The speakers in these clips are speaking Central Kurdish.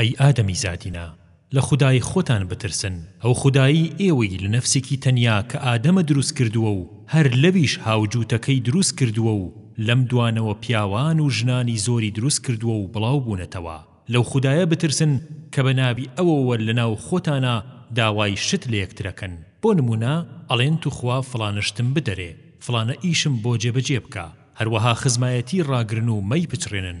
ئەی ئادەمیزادینا، لە خودای خۆتان بترسن، ئەو خودایەی ئێوەی لە نەفسێکی تەنیا کە ئادەمە دروست کردووە و هەر لەویش هاوجووتەکەی دروست کردووە و لەم دوانەوە پیاوان و ژنانی زۆری دروست کردووە و بڵاو بوونەتەوە. لەو خودایە بترسن کە بە ناوی ئەوەوە لە ناو خۆتانا داوای شت لە یەکتر ئەکەن. بۆ نموونە ئەڵێن توخوا فڵانە شتم بدەرێ، فڵانە ئیشم بۆ جێبەجێ بکە. هەروەها خزمایەتی ڕاگرن و مەیپچڕێنن.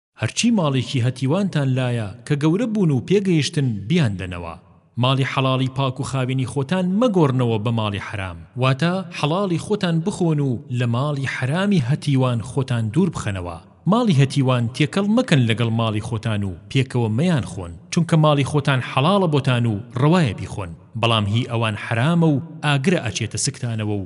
هەرچی ماڵێکی هەتیوانتان لایە کە گەورە بوون و پێگەیشتن بیاندەنەوە ماڵی حەڵاڵی پاک و خاوێنی خۆتان مەگۆڕنەوە بە ماڵی حەرام واتە حەڵاڵی خۆتان بخۆن و لە ماڵی حەرامی هەتیوان خۆتان دوور بخەنەوە ماڵی هەتیوان تێکەڵ مەکەن لەگەڵ ماڵی خۆتان و پێکەوە مەیانخۆن چونکە ماڵی خۆتان حەڵاڵە بۆتان و ڕەوایە بیخۆن بەڵام هی ئەوان حەرامە و ئاگرە ئەچێتە سکتانەوە و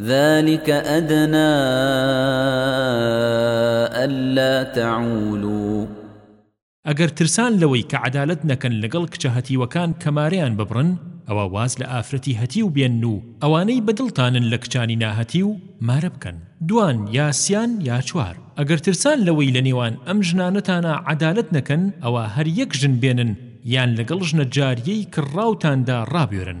ذلك أدنى ألا تعولوا ئەگەر ترسان لەوەی کە عەدالەت نەکەن لەگەڵ کچە هەتیوەکان کە مارەیان ببڕن ئەوا واز لە ئافرەتی هەتیو بێنن و ئەوانەی بە دڵتانن لە کچانی ناهەتیو مارە بکەن دوان یا سیان یا چوار ئەگەر ترسان لەوەی لە نێوان ئەم ژنانەتانا عەدالەت نەکەن ئەوا هەر یەک ژن بێنن یان لەگەڵ ژنە جاریەی کڕراوتاندا ڕابوێرن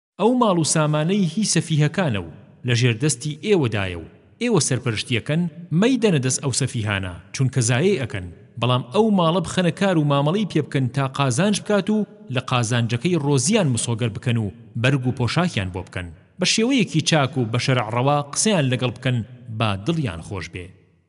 ئەو ماڵ و سامانەی هی سەفیهەکانە و لە ژێر دەستی ئێوەدایە و ئێوە سەرپەرشتی ئەکەن، مەیدەنە دەست ئەو سەفیهانە، چونکە زایەی ئەکەن، بەڵام ئەو ماڵە بخەنە کار و مامەڵەی پێ بکەن تا قازانج بکات و لە قازانجەکەی ڕۆزییان مسۆگەر بکەن و بەرگ و پۆشاکیان بۆ بکەن، بە شێوەیەکی چاک و بە شەرع ڕەوا قسەیان لەگەڵ بکەن با دڵیان خۆش بێ.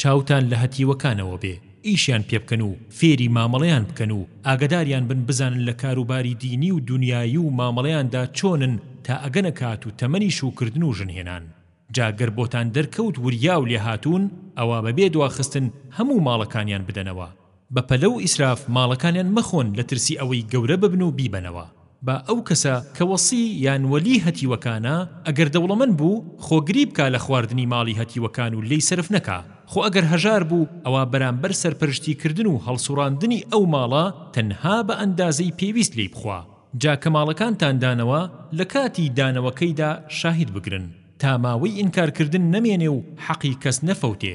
چاوتان لە هەتیوەکانەوە بێ، ئیشیان پێ بکەن و فێری مامەڵەیان بکەن و ئاگەداریان بن بزانن لە کاروباری دینی و دونیایی و مامەڵەیاندا چۆنن تا ئەگەنە کات و تەمەنی شووکردن و ژن هێنان جا گەر بۆتان دەرکەوت وریا و لێهاتوون ئەوا بەبێ دواخستن هەموو ماڵەکانیان بدەنەوە بە پەلە و ئیسراف ماڵەکانیان مەخۆن لە ترسی ئەوەی گەورە ببن و بیبەنەوە بە ئەو کەسە کە وەسی یان وەلی هەتیوەکانە ئەگەر دەوڵەمەند بوو خۆ گری بکا لە خواردنی ماڵی هەتیوەکان و لێی سەرف نەکا خۆ ئەگەر هەژار بوو ئەوا بەرامبەر سەرپەرشتی کردن و هەڵسوڕاندنی ئەو ماڵە تەنها بە ئەندازەی پێویست لێی بخوا جا کە ماڵەکانتان دانەوە لە کاتی دانەوەکەیدا شاهید بگرن تا ماوەی ئینکار کردن نەمێنێ و حەقی کەس نەفەوتێ.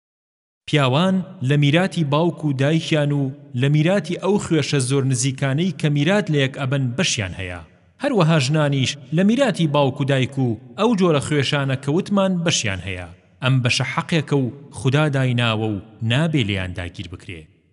پیاوان لە میراتی باوک و دایکیان و لە میراتی ئەو خوێشە زۆر نزیکانەی کە میرات لەیەک ئەبەن بەشیان هەیە هەروەها ژنانیش لە میراتی باوک و دایک و ئەو جۆرە خوێشانە کە وتمان بەشیان هەیە ئەم بەشە حەقێکە و خودا دایناوە و نابێ لێیان داگیر بکرێ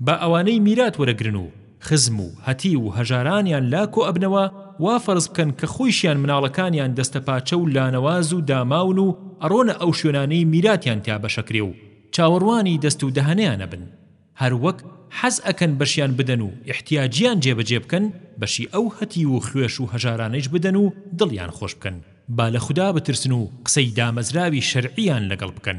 با ئەوانەی میرات وەرەگرن و خزم و هەتیو و هەژارانیان لا کۆئەبنەوە وا فەرز بکەن کە خۆیشیان مناڵەکانیان دەستەپاچە و لانەواز و داماون و ئەڕۆنە ئەو شوێنانەی میراتیان تیا بەشەکرێ و چاوەڕوانی دەست و دەهەنیان ئەبن هەر وەک حەز ئەکەن بەشیان بدەن و ئیحتیاجیان جێبەجێ بکەن بەشی ئەو هەتیو و خوێش و هەژارانەیش بدەن و دڵیان خۆش بکەن با لە خودا بترسن و قسەی دامەزراوی شەرعیان لەگەڵ بکەن.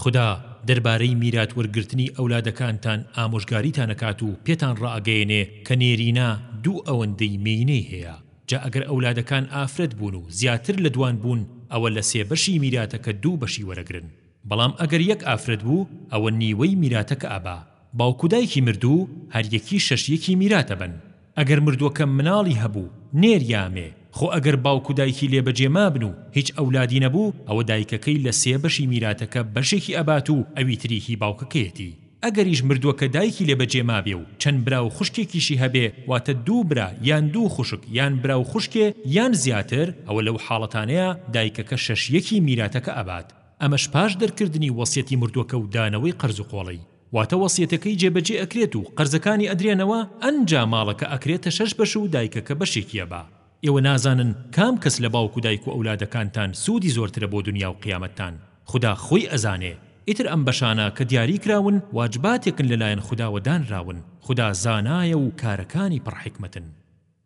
خودا دەربارەی میرات وەرگرتنی ئەولادەکانتان ئامۆژگاریتان ئەکات و پێتان ڕائەگەیەنێ کە نێرینە دوو ئەوەندەی مێینەی هەیە، جا ئەگەر ئەولادەکان ئافرەت بوون و زیاتر لە دوان بوون ئەوە لە سێ بەشی میراتەکە دوو بەشی وەرەگرن، بەڵام ئەگەر یەک ئافرەت بوو ئەوە نیوەی میراتەکە ئەبا. باوک و دایکی مردوو هەریەکی شەش یەکی میراتە بەن ئەگەر مردووەکە مناڵی هەبوو نێر یا مێ خۆ ئەگەر باوک و دایکی لێ بەجێ مابن و هیچ ئەولادی نەبوو ئەوە دایکەکەی لە سێ بەشی میراتەکە بەشێکی ئەبات و ئەوی تری هی باوکەکەیەتی ئەگەریش مردووەکە دایکی لێ بەجێ مابێ و چەند برا و خوشکێکیشی هەبێ واتە دوو برا یان دوو خوشک یان برا و خوشکێ یان زیاتر ئەوە لەو حاڵەتانەیا دایکەکە شەش یەکی میراتەکە ئەبات ئەمەش پاش دەرکردنی وەسیەتی مردووەکە و دانەوەی قەرز و قۆڵی واتە وەسیەتەکەی جێبەجێ ئەکرێت و قەرزەکانی ئەدرێنەوە ئەنجا ماڵەکە ئەکرێتە شەش بەش و دایکەکە بەشێکیە با ئێوە نازانن کام کەس لە باوک و دایک و ئەولادەکانتان سودی زۆرترە بۆ دنیا و قیامەتتان خودا خۆی ئەزانێ ئیتر ئەم بەشانە کە دیاری کراون واجباتێکن لەلایەن خوداوە دانراون خودا زانایە و کارەکانی پڕ حیکمەتن.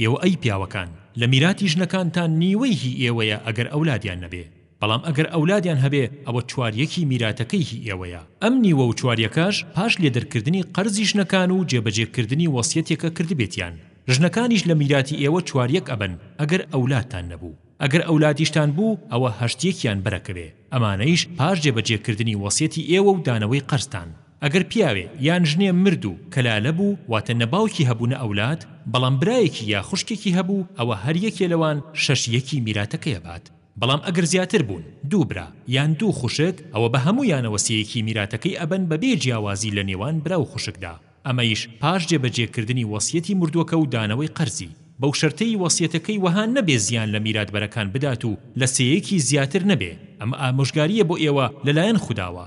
ئێوە ئەی پیاوەکان لە میراتی ژنەکانتان نیوەی هی ئێوەیە ئەگەر ئەولادیان نەبێ بەڵام ئەگەر ئەولادیان هەبێ ئەوە چوار یەکی میراتەکەی هی ئێوەیە ئەم نیوە و چوار یەکەش پاش لێدەرکردنی قەرزی ژنەکان و جێبەجێ کردنی وەسیەتێکە کردبێتیان ژنەکانیش لە میراتی ئێوە چوار یەک ئەبن ئەگەر ئەولادتان نەبوو ئەگەر ئەولادیشتان بوو ئەوە هەشت یەکیان بەرەکەوێ ئەمانەیش پاش جێبەجێ کردنی وەسیەتی ئێوە و دانەوەی قەرزتان ئەگەر پیاوێ یان ژنێ مرد و کەلالە بوو واتە نە باوکی هەبوو نە ئەولاد بەڵام برایەکی یا خوشکێکی هەبوو ئەوە هەر یەکێ لەوان شەش یەکی میراتەکەی ئەبات بەڵام ئەگەر زیاتر بوون دوو برا یان دوو خوشک ئەوە بە هەموویانەوە سێیەکی میراتەکەی ئەبەن بەبێ جیاوازی لە نێوان برا و خوشکدا ئەمەیش پاش جێبەجێ کردنی وەسیەتی مردووەکە و دانەوەی قەرزی بەو شەرتەی وەسیەتەکەی وەها نەبێ زیان لە میراتبەرەکان بدات و لە سێیەکی زیاتر نەبێ ئەمە ئامۆژگارییە بۆ ئێوە لەلایەن خوداوە.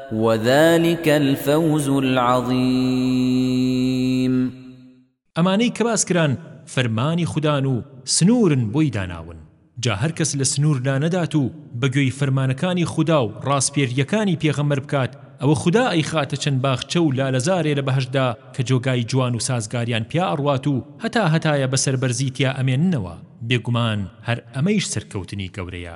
وذلک الفوز العظیم ئەمانەی کە باس کران فەرمانی خودان و سنوورن بۆی داناون جا هەر کەس لە سنوور لا نەدات و بە گوێی فەرمانەکانی خودا و ڕاسپێرییەکانی پێغەمبەر بکات ئەوە خودا ئەیخاتە چەند باخچە و لالەزارێ لە بەهەشتدا کە جۆگای جوان و سازگاریان پیا ئەڕوات و هەتا هەتایە بە سەربەرزی تیا ئەمێننەوە بێگومان هەر ئەمەیش سەرکەوتنی گەورەیە.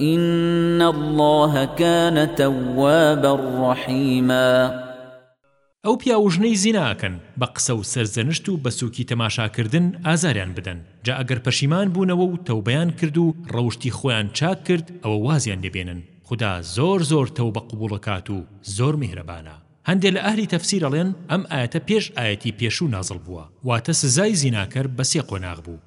إن الله كان توابا رحيما ئەو پیاو و ژنەی زینا ئەکەن بە قسە و سەرزەنشت و بە سوکی تەماشا کردن ئازاریان بدەن جا ئەگەر پەشیمان بوونەوە و تەوبەیان کرد و ڕەوشتی خۆیان چاک کرد ئەوە وازیان لێ بێنن خودا زۆر زۆر تەوبە قبوڵ ئەکات و زۆر میهرەبانە هەندێ لە ئەهلی تەفسیر ئەڵێن ئەم ئایەتە پێش ئایەتی پێشوو نازڵ بووە واتە سزای زیناکەر بە سێ قۆناغ بوو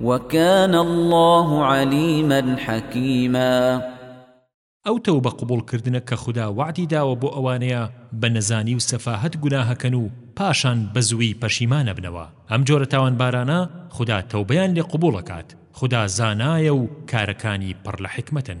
وکان اللە علیما حکیما. ئەو تەوبە قبوڵ کردنە کە خودا وەعدی داوە بۆ ئەوانەیە بە نەزانی و سەفاهەت گوناهەکەن و پاشان بە زووی پەشیمان ئەبنەوە ئەم جۆرە تاوانبارانە خودا تەوبەیان لێ قبوڵ ئەکات خودا زانایە و کارەکانی پڕ لە حیکمەتن.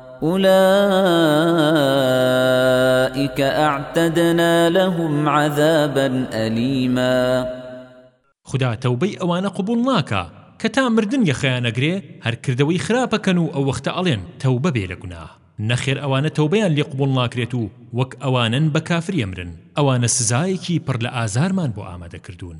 ئولائیک اعتدنا لهم عذابا الیما خودا تەوبەی ئەوانە قبوڵ ناکا کە تا مردن یەخەیان ئەگرێ هەر کردەوەی خراپەکەن و ئەو وەختە ئەڵێن تەوبە بێ لە گوناه نەخێر ئەوانە تەوبەیان لێ قبوڵ ناکرێت و وەک ئەوانەن بە کافری ئەمرن ئەوانە سزایەکی پڕ لە ئازارمان بۆ ئامادە کردوون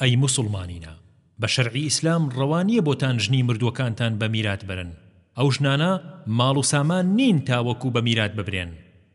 ئەی موسوڵمانینە بە شەرعی ئیسلام ڕەوا نیە بۆتان ژنی مردووەکانتان بە میرات بەرن ئەو ژنانە ماڵ و سامان نین تاوەکو بە میرات ببرێن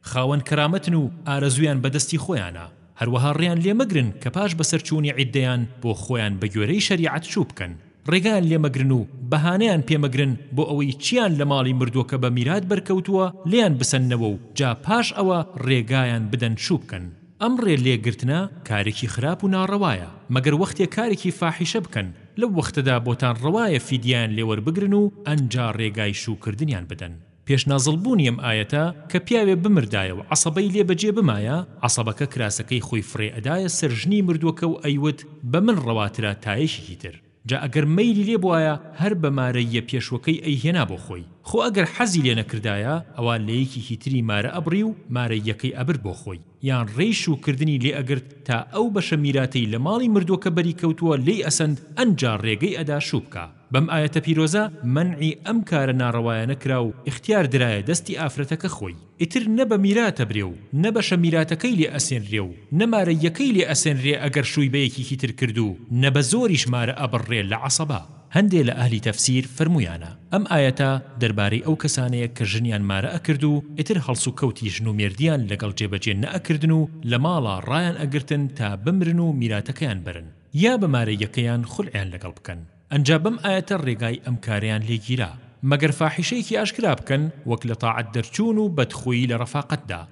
خاوەن کەرامەتن و ئارەزوویان بە دەستی خۆیانە هەروەها ڕێیان لێ مەگرن کە پاش بەسەرچوونی عیددەیان بۆ خۆیان بە گوێرەی شەریعەت چوو بکەن ڕێگایان لێ مەگرن و بەهانەیان پێ مەگرن بۆ ئەوەی چییان لە ماڵی مردووەکە بە میرات بەرکەوتووە لێیان بسەننەوە و جا پاش ئەوە ڕێگایان بدەن چوو بکەن. ئەم ڕێ لێ گرتنە کارێکی خراپ و ناڕەوایە، مەگەر وەختێ کارێکی فاحیشە بکەن، لەو وەختەدا بۆتان ڕەوایە فیدیەیان لێ وەربگرن و ئەنجا ڕێگای شوو کردنیان بدەن. پێش نازڵ بوونی ئەم ئایەتە کە پیاوێ بمردایە و عەسەبەی لێ بەجێ بمایە، عەسەبەکە کراسەکەی خۆی فڕێ ئەدایە سەر ژنی مردووەکە و ئەیوت، بە من ڕەواترە تا یەکێکی تر. جا ئەگەر مەیلی لێ بوایە هەر بە مارەییە پێشوەکەی ئەیهێنا بۆ خۆی. خۆ ئەگەر حەزی لێ نەکردایە ئەوا لە یەکێکی تری مارە ئەبڕی و مارەییەکەی ئەبرد بۆ خۆی. یان ڕێی شوو کردنی لێ ئەگرت تا ئەو بەشە میراتەی لە ماڵی مردووەکە بەری کەوتووە لێی ئەسەند ئەنجا ڕێگەی ئەدا شوو بکا بەم ئایەتە پیرۆزە مەنعی ئەم کارە ناڕەوایانە کرا و ئیختیار درایە دەستی ئافرەتەکە خۆی ئیتر نە بە میرات ئەبرێ و نە بەشە میراتەکەی لێ ئەسێنرێ و نە مارە یەکەی لێ ئەسێنرێ ئەگەر شووی بە یەکیکی تر کرد و نە بە زۆریش مارە ئەبڕرێ لە عەسەبە هەندێ لە ئەهلی تەفسیر فەرموویانە، ئەم ئایەتە دەربارەی ئەو کەسانەیە کە ژنیان مارە ئەکرد و ئیتر هەڵسوکەوتی ژن و مێردیان لەگەڵ جێبەجێ نەئەکردن و لە ماڵا ڕایان ئەگرتن تا بمرن و میراتەکەیان بەرن یا بە مارەییەکەیان خولعیان لەگەڵ بکەن ئەنجا بەم ئایەتە ڕێگای ئەم کارەیان لێ گیرا مەگەر فاحیشەیەکی ئاشکرا بکەن وەک لە تاعەت دەرچوون و بەدخۆیی لە ڕەفاقەتدا.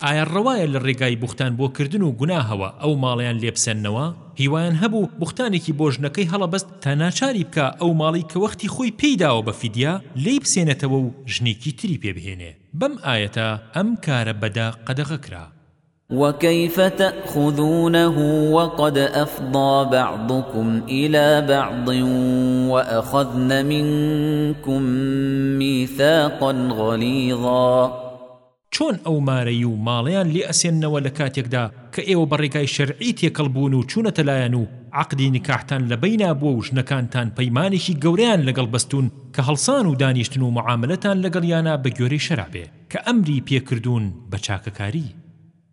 ئایا ڕەوایە لە ڕێگای بوختان بۆ کردن و گوناهەوە ئەو ماڵەیان لێ بسەننەوە؟ هیوایان هەبوو بوختانێکی بۆ ژنەکەی هەڵەبەست تا ناچاری بکا ئەو ماڵەی کە وەختی خۆی پێی داوە بە فیدیە لێی بسێنێتەوە و ژنێکی تری پێ بهێنێ. بەم ئایەتە ئەم کارە بەدە قەدەغە کرا. وکیف تأخذونه وقد افضی بعضکم الی بعض واخذن منکم میثاقا غلیظا. چۆن ئەو مارەی و ماڵەیان لێ ئەسێننەوە لە کاتێکدا کە ئێوە بە ڕێگای شەرعی تێکەڵ بوون و چوونەتە لایان و عەقدی نیکاحتان لە بەینا بووە و ژنەکانتان پەیمانێکی گەورەیان لەگەڵ بەستوون کە هەڵسان و دانیشتن و معامەلەتان لەگەڵیانا بە گوێرەی شەرع بێ کە ئەمری پێ کردوون بە چاکەکاری.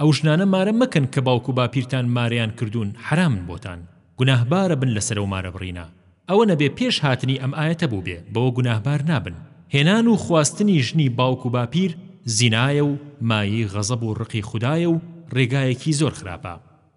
ئەو ژنانە مارە مەکەن کە باوک و باپیرتان مارەیان کردوون حەرامن بۆتان گوناهبارە بن لەسەر ئەو مارە بڕینە ئەوە نەبێ پێش هاتنی ئەم ئایەتە بووبێ بەوە گوناهبار نابن هێنان و خواستنی ژنی باوک و باپیر زینایە و مایەی غەزەب و ڕقی خودایە و ڕێگایەکی زۆر خراپە.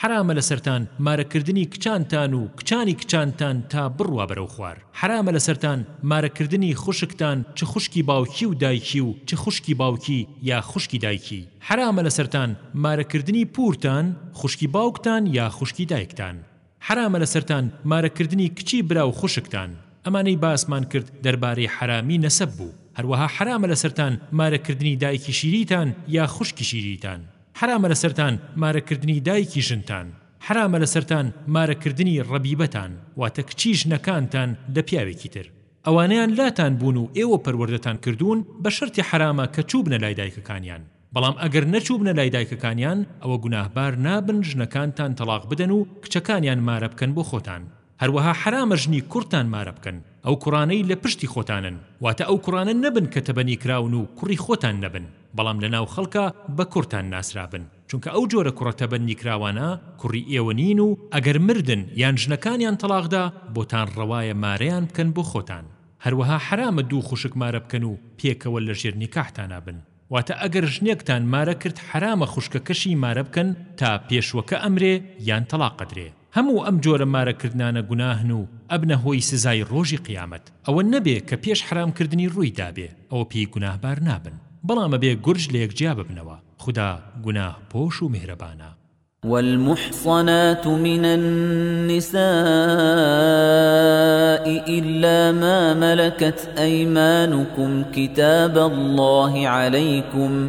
حەرامە لەسەرتان مارە کردنی کچانتان و کچانی کچانتان تا بڕوا بەرەو خوار حەرامە لەسەرتان مارە کردنی خوشکتان چ خوشکی باوکی و دایکی و چ خوشکی باوکی یا خوشکی دایکی حەرامە لەسەرتان مارە کردنی پورتان خوشکی باوکتان یا خوشکی دایکتان حەرامە لەسەرتان مارە کردنی کچی برا و خوشکتان ئەمانەی باسمان کرد دەربارەی حەرامی نەسەب بوو هەروەها حەرامە لەسەرتان مارە کردنی دایکی شیریتان یا خوشکی شیریتان حەرامە لەسەرتان مارەکردنی دایکی ژنتان، حەرامە لەسەرتان مارەکردنی ڕەبیبەتان، واتە کچی ژنەکانتان لە پیاوێکی تر، ئەوانەیان لاتان بوون و ئێوە پەروەردەتان کردوون، بە شەرتی حەرامە کە چووبنە لای دایکەکانیان، بەڵام ئەگەر نەچووبنە لای دایکەکانیان ئەوە گوناهبار نابن ژنەکانتان تەڵاق بدەن و کچەکانیان مارە بکەن بۆ خۆتان. هەروەها حەرامە ژنی کوڕتان مارە بکەن، ئەو کوڕانەی لە پشتی خۆتانن، واتە ئەو کوڕانە نەبن کە تەبەنی کراون و کوڕی خۆتان نەبن، بەڵام لە ناو خەڵکا بە کوڕتان ناسرابن، چونکە ئەو جۆرە کوڕە تەبەننی کراوانە کوڕی ئێوە نین و ئەگەر مردن یان ژنەکانیان تەڵاق دا بۆتان ڕەوایە مارەیان بکەن بۆ خۆتان، هەروەها حەرامە دوو خوشک مارە بکەن و پێکەوە لە ژێر نیکاحتانا بن، واتە ئەگەر ژنێکتان مارە کرد حەرامە خوشکەکەشی مارە بکەن تا پێشوەکە ئەمرێ یان تەڵاق ئەدرێ. هەموو ئەم جۆرە مارەکردنانە گوناهن و ئەبنە هۆی سزای ڕۆژی قیامەت، ئەوە نەبێ کە پێش حەرامکردنی ڕووی دابێ، ئەوە پێی گوناهبار نابن، بەڵام ئەبێ گورج لەیەک جیا ببنەوە، خودا گوناه پۆش و میهرەبانە. والمحصنات من النساء إلا ما ملكت أيمانكم كتاب الله عليكم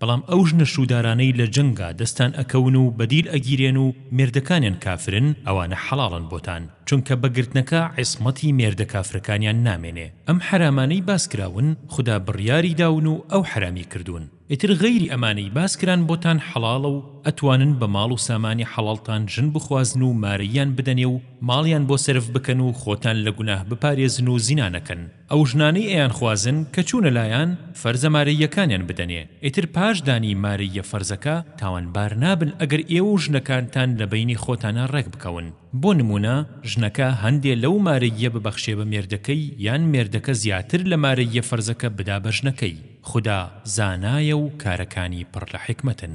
بەڵام ئەو ژنە شوودارانەی لە جەنگا دەستان ئەکەون و بەدیل ئەگیرێن و مێردەکانیان کافرن ئەوانە حەڵاڵن بۆتان چونکە بە گرتنەکە عیسمەتی مێردە کافرەکانیان نامێنێ ئەم حەرامانەی باس کراون خودا بڕیاری داون و ئەو حەرامی کردوون ئیتر غەیری ئەمانەی باس کران بۆتان حەڵاڵە و ئەتوانن بە ماڵ و سامانی حەڵاڵتان ژن بخوازن و مارەییان بدەنێ و ماڵیان بۆ سەرف بکەن و خۆتان لە گوناه بپارێزن و زینا نەکەن ئەو ژنانەی ئەیانخوازن کە چوونە لایان فەرزە مارەییەکانیان بدەنێ ئیتر پاش دانی مارەییە فەرزەکە تاوانبار نابن ئەگەر ئێوە و ژنەکانتان لە بەینی خۆتانا ڕێک بکەون بۆ نموونە ژنەکە هەندێ لەو مارەییە ببەخشێ بە مێردەکەی یان مێردەکە زیاتر لە مارەییە فەرزەکە بدا بە ژنەکەی خودا زانایە و کارەکانی پڕ لە حیکمەتن.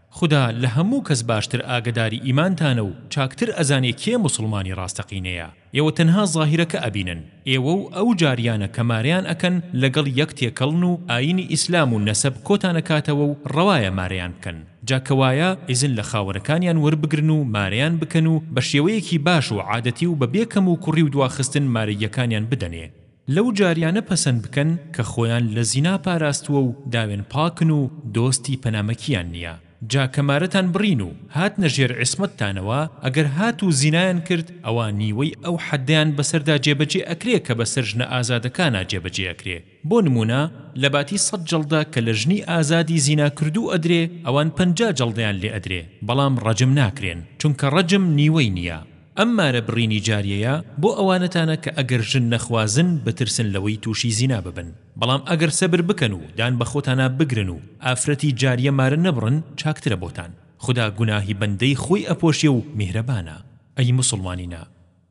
خودا لە هەموو کەس باشتر ئاگەداری ئیمانتانە و چاکتر ئەزانێ کێ موسڵمانی ڕاستەقینەیە ئێوە تەنها زاهیرەکە ئەبینن ئێوە و ئەو جاریانە کە مارەیان ئەکەن لەگەڵ یەک تێکەڵن و ئاینی ئیسلام و نەسەب کۆتان ئەکاتەوە و ڕەوایە مارەیان بکەن جا کە وایە ئیزن لە خاوەنەکانیان وەربگرن و مارەیان بکەن و بە شێوەیەکی باش و عادەتی و بە بێ کەم و کوڕی و دواخستن مارەییەکانیان بدەنێ لەو جاریانە پەسەند بکەن کە خۆیان لە زینا پاراستووە و داوێن پاکن و دۆستی پەنامەکییان نییە جا کە مارەتان بڕین و هاتنە ژێر عیسمەتتانەوە ئەگەر هاتوو زینایان کرد ئەوا نیوەی ئەو حەددەیان بەسەردا جێبەجێ ئەکرێ کە بەسەر ژنە ئازادەکانا جێبەجێ ئەکرێ بۆ نموونە لەباتی سەد جەڵدە کە لە ژنی ئازادی زیناکردوو ئەدرێ ئەوان پەنجا جەڵدەیان لێ ئەدرێ بەڵام ڕەجم ناکرێن چونکە ڕەجم نیوەی نییە ئەم مارە بڕینی جاریەیە بۆ ئەوانەتانە کە ئەگەر ژن نەخوازن بترسن لەوەی توشی زینا ببن بەڵام ئەگەر سەبر بکەن و دان بەخۆتانا بگرن و ئافرەتی جاریە مارە نەبڕن چاکترە بۆتان خودا گوناهی بەندەی خۆی ئەپۆشێ و میهرەبانە ئەی موسڵمانینە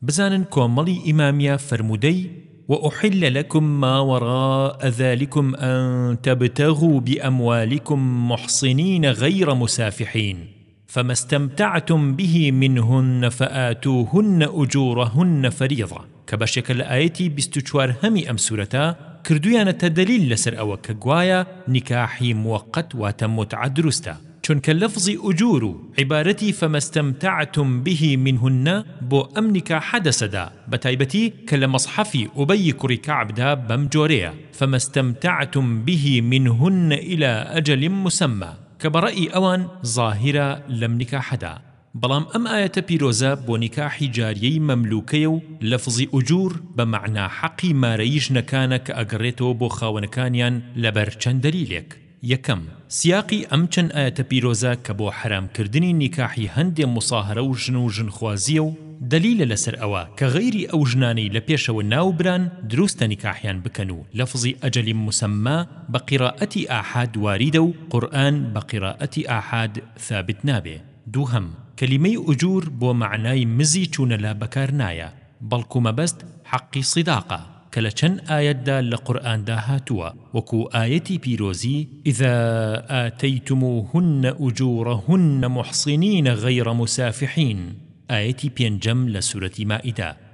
بزانن کۆمەڵی ئیمامیە فەرموودەی وأحل لکم ما وراء ذلکم ان تبتغوا بأموالکم محصنین غیر مسافحین فما استمتعتم به منهن فآتوهن اجورهن فریضە کە بەشێکە لە ئایەتی بیست و چوار هەمی ئەم سورەتە کردویانەتە دەلیل لەسەر ئەوە کە گوایە نیکاحی موەقەت واتە متعە دروستە چونکە لەفزی ئوجور و عیبارەتی فما استمتعتم به منهن بۆ ئەم نیکاحە دەسەدا بەتایبەتی کە لە مەسحەفی ئوبەی کوڕی کەعب دا بەم جۆرەیە فما استمتعتم به منهن الی اجل مسما کە بە ڕەئی ئەوان زاهیرە لەم نیکاحەدا، بەڵام ئەم ئایەتە پیرۆزە بۆ نیکاحی جاریەی مەملووکەیە و لەفزی ئوجوور بە مەعنا حەقی مارەیی ژنەکانە کە ئەگەڕێتەوە بۆ خاوەنەکانیان لەبەر چەند دەلیلێک، یەکەم، سیاقی ئەم چەند ئایەتە پیرۆزە کە بۆ حەرام کردنی نیکاحی هەندێ موساهەرە و ژن و ژن خوازیە و دەلیلە لەسەر ئەوە کە غەیری ئەو ژنانەی لە پێشەوە ناو بران دروستە نیکاحیان بکەن و لەفزی ئەجەلی مسەما بە قیرائەتی ئاحاد واریدە و قورئان بە قیرائەتی ئاحاد ثابت نابێ دووهەم کەلیمەی ئوجور بۆ مەعنای مزی چوونە لا بەکار نایە بەڵکو مەبەست حەقی صداقە کە لە چەند ئایەتدا لە قورئاندا هاتووە وەکو ئایەتی پیرۆزی اذا آتیتموهن اجورهن محصنین غیر مسافحین ئایەتی پێنجەم لە سورەتی مائیدە.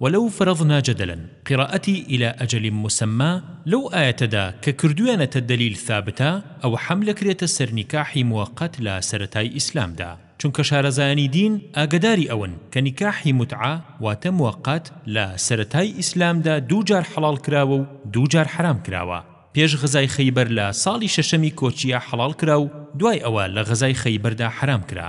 ولو فرضنا جدلا قراءتی الی اجل مسمی لەو ئایەتەدا کە کردویانەتە دەلیل ثابتە ئەوە حەملەکرێتە سەر نیکاحی موقت لە سەرەتای ئیسلامدا چونکە شارەزایانی دین ئاگەداری ئەون کە نیکاحی متعە واتە موقت لە سەرەتای ئیسلامدا دوو جار حەڵاڵ کراوە و دوو جار حەرام کراوە پێش غەزای خەیبەر لە ساڵی شەشەمی کۆچیە حەڵاڵ کرا و دوای ئەوە لە غەزای خەیبەردا حەرام کرا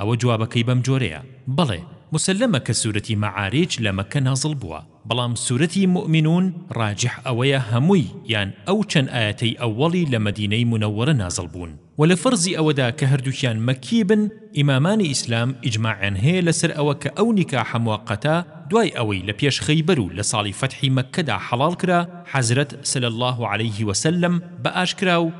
ئەوە جوابەکەی بەم جۆرەیە، بەڵێ، موسەلەمە کە سورەتی مەعاریج لە مەککە نازڵ بووە، بەڵام سورەتی موئمینون ڕاجح ئەوەیە هەمووی یان ئەو چەند ئایەتەی ئەوەڵی لە مەدینەی منەوەرە نازڵ بوون، وە لە فەرزی ئەوەدا کە هەردووکیان مەککی بن، ئیمامانی ئیسلام ئیجماعیان هەیە لەسەر ئەوە کە ئەو نیکاحە موەقەتە دوای ئەوەی لە پێش خەیبەر و لە ساڵی فەتحی مەککەدا حەڵاڵ کرا، حەزرەت، صلی اللە علیه وسلم، بە ئاشکرا و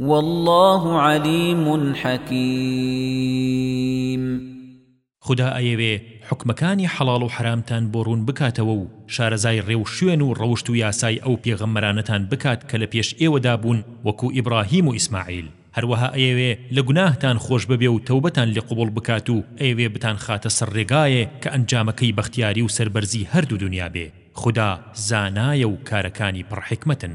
واللە عەلیم حەکیم خودا ئەیەوێ حوکمەکانی حەڵاڵ و حەرامتان بۆ ڕوون بکاتەوە و شارەزای ڕێ و شوێن و ڕەوشت و یاسای ئەو پێغەمبەرانەتان بکات کە لە پێش ئێوەدا بوون وەکو ئیبڕاهیم و ئیسماعیل هەروەها ئەیەوێ لە گوناهتان خۆش ببێ و تەوبەتان لێ قبوڵ بکات و ئەیەوێ بتانخاتە سەر ڕێگایێ کە ئەنجامەکەی بەختیاری و سەربەرزی هەردوو دونیا بێ خودا زانایە و کارەکانی پڕ حیکمەتن.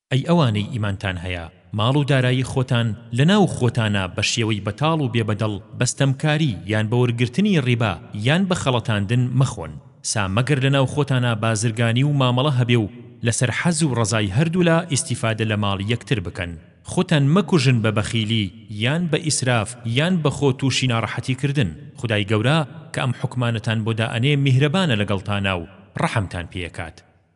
ئەی ئەوانەی ئیمانتان هەیە، ماڵ و دارایی خۆتان لە ناو خۆتانا بە شێوەی بەتاڵ و بێ بەدەڵ بە ستەمکاری یان بە وەرگرتنی ڕیبا یان بە خەڵەتاندن مەخۆن، سا مەگەر لە ناو خۆتانا بازرگانی و مامەڵە هەبێ و لە سەر حەز و ڕەزای هەردوولا ئیستیفادە لە ماڵی یەکتر بکەن. خۆتان مەکوژن بە بەخیلی یان بە ئیسراف یان بە خۆ تووشی ناڕەحەتی کردن، خودای گەورە کە ئەم حوکمانەتان بۆ دائەنێ میهرەبانە لەگەڵتانا و ڕەحمتان پێ ئەکات.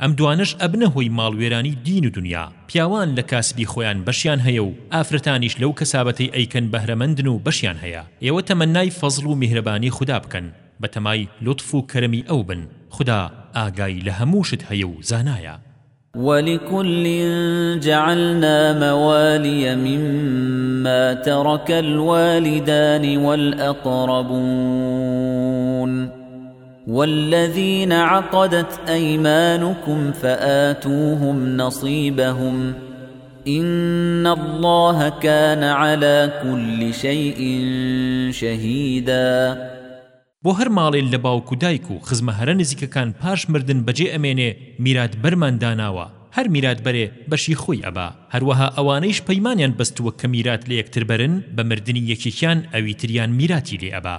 ئەم دوانەش ئەبنە هۆی ماڵوێرانی دین و دونیا، پیاوان لە کاسبی خۆیان بەشیان هەیە و ئافرەتانیش لەو کەسابەتەی ئەیکەن بەهرەمەندن و بەشیان هەیە، ئێوە تەمەنای فەزڵ و میهرەبانی خودا بکەن، بەتەمای لوتف و کەرەمی ئەو بن، خودا ئاگای لە هەموو شت هەیە و زانایە. ولکل جعلنا موالی مما ترک الوالدان والاقربون. والذین عقدت ایمانکم فآتوهم نصیبهم ان الله کان علی کل شیء شهیدا بۆ هەر ماڵێ لە باوک و دایک و خزمە هەرە نزیکەکان پاش مردن بەجێ ئەمێنێ میراتبەرمان داناوە هەر میراتبەرێ بەشی خۆی ئەبا هەروەها ئەوانەیش پەیمانیان بەستووە کە میرات لە یەکتر بەرن بە مردنی یەکێکیان ئەوی تریان میراتی لێ ئەبا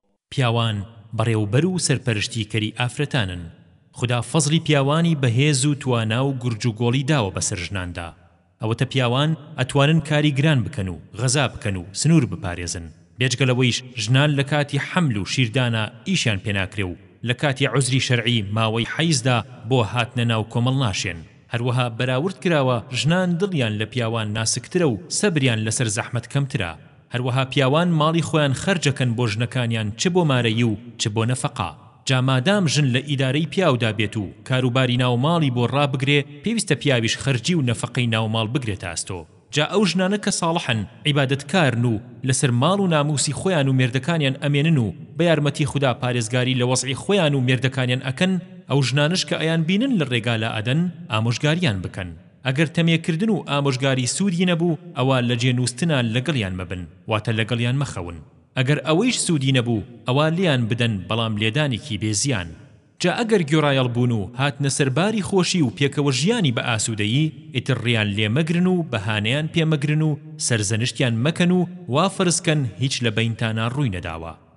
پیاوان بەڕێوبەر و سەرپەرشتی کەری ئافرەتانن خودا فەزڵی پیاوانی بەهێز و توانا و گورج و گۆڵی داوە بەسەر ژناندا ئەوەتە پیاوان ئەتوانن کاری گران بکەن و غەزا بکەن و سنور بپارێزن بێجگە لەوەیش ژنان لەکاتی حەمل و شیردانا ئیشیان پێناکرێ و لەکاتی عوزری شەرعی ماوەی حەیزدا بۆ هاتنە ناو کۆمەڵ ناشێن هەروەها بەراورد کراوە ژنان دڵیان لە پیاوان ناسکترە و سەبریان لەسەر زەحمەت کەمترە هەروەها پیاوان ماڵی خۆیان خەرجەکەن بۆ ژنەکانیان چ بۆ مارەیی و چ بۆ نەفەقە جا مادام ژن لە ئیدارەی پیاودا بێت و کاروباری ناو ماڵی بۆ ڕابگرێ پێویستە پیاویش خەرجی و نەفەقەی ناو ماڵ بگرێتە ئەستۆ جا ئەو ژنانە کە ساڵحن عیبادەتکارن و لەسەر ماڵ و ناموسی خۆیان و مێردەکانیان ئەمێنن و بە یارمەتی خودا پارێزگاری لە وەزعی خۆیان و مێردەکانیان ئەکەن ئەو ژنانەش کە ئەیانبینن لە ڕێگا لائەدەن ئامۆژگاریان بکەن ئەگەر تەمێکردن و ئامۆژگاری سوودی نەبوو، ئەوا لە جێ نووستنا لەگەڵیان مەبن، واتە لەگەڵیان مەخەون. ئەگەر ئەوەیش سوودی نەبوو، ئەوا لێیان بدەن بەڵام لێدانێکی بێ زیان. جا ئەگەر گوێڕایەڵ بوون و هاتنە سەر باری خۆشی و پێکەوە ژیانی بە ئاسوودەیی، ئیتر ڕێیان لێ مەگرن و بەهانەیان پێ مەگرن و سەرزەنشتیان مەکەن و وا فەرزکەن هیچ لە بەینتانا ڕووی نەداوە.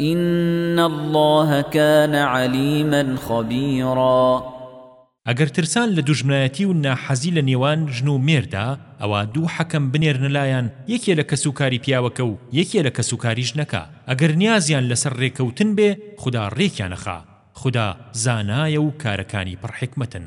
ان اللە کان علیما خبیرا ئەگەر ترسان لە دوژمنایەتی و ناحەزی لە نێوان ژن و مێردا ئەوا دوو حەکەم بنێرنە لایان یەکێ لە کەسوکاری پیاوەکە و یەکێ لە کەسوکاری ژنەکە ئەگەر نیازیان لەسەر رێکەوتن بێ خودا رێکیان ئەخا خودا زانایە و کارەکانی پڕ حیکمەتن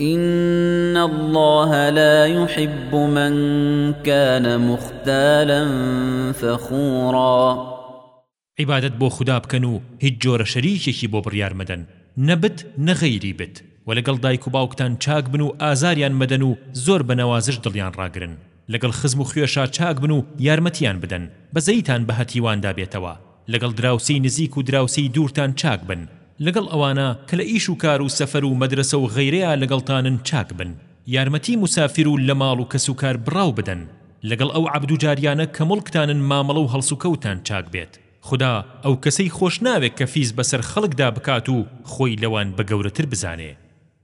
ان اللە لا یحب من کان مختالا فخورا عیبادەت بۆ خودا بکەن و هیچ جۆرە شەریکێکی بۆ بڕیار مەدەن نە بت نە غەیری بت وە لەگەڵ دایک و باوکتان چاک بن و ئازاریان مەدەن و زۆر بە نەوازش دڵیان ڕاگرن لەگەڵ خزم و خوێشا چاک بن و یارمەتیان بدەن بەزەیتان بە هەتیواندا بێتەوە لەگەڵ دراوسێی نزیک و دراوسێی دوورتان چاک بن، لەگەڵ ئەوانە کە لە ئیش و کار و سەفەر و مەدرەسە و غەیرەیا لەگەڵتانن چاک بن، یارمەتی موسافیر و لە ماڵ و کەس و کار بڕاو بدەن، لەگەڵ ئەو عەبد و جاریانە کە موڵکتانن مامەڵە و هەڵسوکەوتتان چاک بێت، خودا ئەو کەسەی خۆش ناوێ کە فیز بەسەر خەڵکدا بکات و خۆی لەوان بە گەورەتر بزانێ.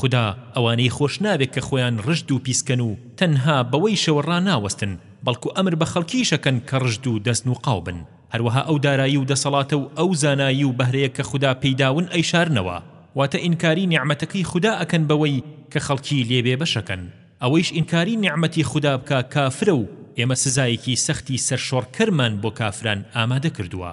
خودا ئەوانەی خۆش ناوێ کە خۆیان ڕژد و پیسکەن و تەنها بەوەیشەوە ڕاناوەستن، بەڵکو ئەمر بە خەڵکیش ئەکەن کە ڕژد و دەست نوقاو بن. هەروەها ئەو دارایی و دەسەڵاتە و ئەو زانایی و بەهرەیە کە خودا پێی داون ئەیشارنەوە، واتە ئینکاری نیعمەتەکەی خودا ئەکەن بەوەی کە خەڵکی لێ بێ بەش ئەکەن. ئەوەیش ئینکاری نیعمەتی خودا بکا کافرە و ئێمە سزایەکی سەختی سەرشۆڕکەرمان بۆ کافران ئامادە کردووە.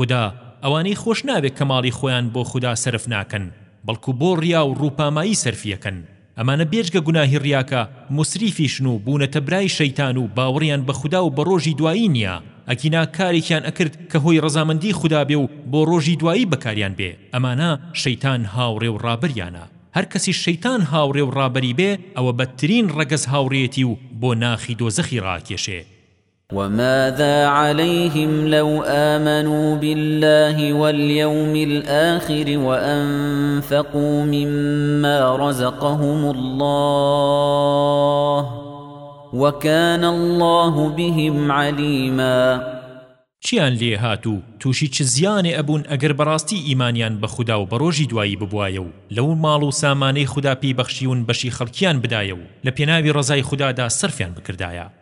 خودا، ئەوانەی خۆش ناوێت کە ماڵی خۆیان بۆ خودا سەرف ناکەن، بەڵکو بۆ ریا و رووپامایی سەرفیەکەن، ئەمانە بێجگە گوناهی ریاکە موسریفیشن و بوونەتە برای شەیتان و باوەڕیان بە خودا و بە رۆژی دوایی نییە، ئەگینا کارێکیان ئەکرد کە هۆی رەزامەندی خودا بێ و بۆ رۆژی دوایی بەکاریان بێ، ئەمانە شەیتان هاوڕێ و رابەریانە، هەر کەسیش شەیتان هاوڕێ و رابەری بێ ئەوە بەدترین رەگەز هاوڕێیەتی و بۆ ناخی دۆزەخی رائەکێشێ. وماذا علیهم لو آمنوا بالله والیوم الآخر وانفقوا مما رزقهم الله وکان الله بهم علیما چیان لێ هات و تووشی چ زیانێ ئەبوون ئەگەر بەڕاستی ئیمانیان بە خودا و بە ڕۆژی دوایی ببوایە و لەو ماڵ و سامانەی خودا پێی بەخشیون بەشی خەڵکیان بدایە و لە پێناوی ڕەزای خودادا سەرفیان بکردایە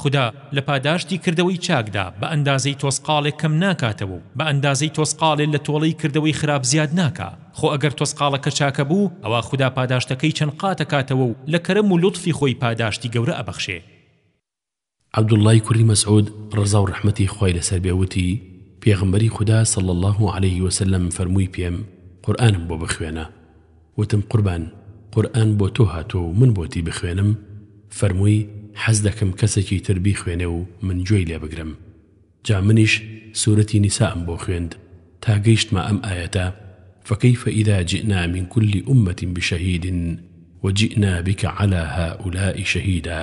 خودا لە پاداشتی کردەوەی چاکدا بە ئەندازەی تۆزقاڵێ کەم ناکاتەوە و بە ئەندازەی تۆزقاڵێ لە تۆڵەی کردەوەی خراپ زیاد ناکا، خۆ ئەگەر تۆزقاڵەکە چاکە بوو ئەوا خودا پاداشتەکەی چەند قات ئەکاتەوە و لە کەرەم و لوتفی خۆی پاداشتی گەورە ئەبەخشێ. عەبدوڵڵای کوڕی مەسعود ڕەزا و ڕەحمەتی خوای لەسەر بێ وتی، پێغەمبەری خودا صلی اللە علیە وسلم فەرمووی پێم، قورئانم بۆ بخوێنە. وتم قوربان قورئان بۆ تۆ هاتووە و من بۆتی بخوێنم؟ فەرمووی حەز دەکەم کەسێکی تر بیخوێنێ و من گوێی لێ بگرم. جا منیش سورەتی نیسائم بۆ خوێند تا گەیشتمە ئەم ئایەتە، فکیف اذا جئنا من کل امە بشهید وجئنا بک علی هؤلاء شهیدا.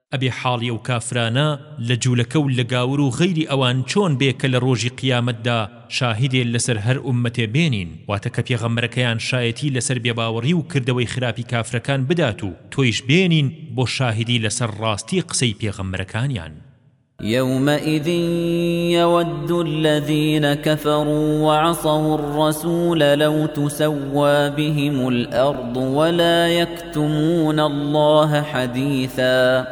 ئەبێ حاڵی ئەو کافرانە لە جولەکە و لەگاور و غەیری ئەوان چۆن بێ کە لە ڕۆژی قیامەتدا شاهیدێ لەسەر هەر ئوممەتێ بێنین واتە کە پێغەمبەرەکەیان شایەتی لەسەر بێباوەڕی و کردەوەی خراپی کافرەکان بدات و تۆیش بێنین بۆ شاهیدی لەسەر ڕاستی قسەی پێغەمبەرەکانیان. يومئذ يود الذين كفروا وعصوا الرسول لو تسوى بهم الأرض ولا يكتمون الله حديثا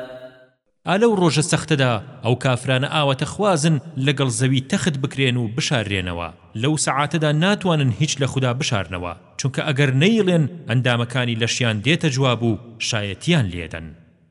ئالەو ڕۆژە سەختەدا ئەو کافرانە ئاوەتە خوازن لەگەڵ زەوی تەخت بکرێن و بشاررێنەوە لەو سەعاتەدا ناتوانن هیچ لە خودا بشارنەوە چونکە ئەگەر نەیڵێن ئەندامەکانی لەشیان دێتە جواب و شایەتیان لێدەن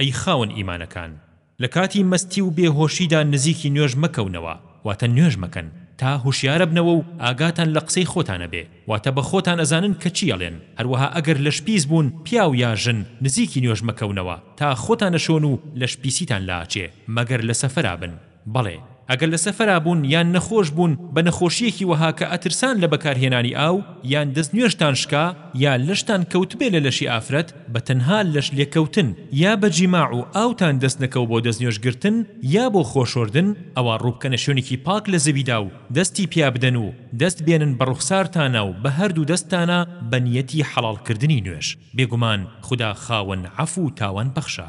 ئەی خاوەن ئیمانەکان! لە کاتی مەستی و بێ هۆشیدا نزیکی نوێژ مەکەونەوە، واتە نوێژ مەکەن، تا هوشیارەبنەوە و ئاگاتان لە قسەی خۆتانەبێ، واتە بە خۆتان ئەزانن کە چی ئەڵێن، هەروەها ئەگەر لەش پیس بوون، پیاو یا ژن، نزیکی نوێژ مەکەونەوە، تا خۆتان ئەشۆن و لەش پیسیتان لائەچێ، مەگەر لە سەفەرا بن. بەڵێ ئەگەر لە سەفەرا بوون یان نەخۆش بوون بە نەخۆشییەکی وەها کە ئەترسان لە بەکارهێنانی ئاو یان دەست نوێژتان شکا یا لەشتان کەوتبێ لە لەشی ئافرەت بە تەنها لەش لێکەوتن یا بە جیماع و ئاوتان دەست نەکەو بۆ دەست نوێژ گرتن یا بۆ خۆشۆردن ئەوا ڕووبکەنە شوێنێکی پاک لە زەویدا و دەستی پیا بدەن و دەست بێنن بە ڕوخسارتانا و بە هەردوو دەستتانا بە نیەتی حەڵاڵ کردنی نوێژ بێگومان خودا خاوەن عەفو و تاوان بەخشە.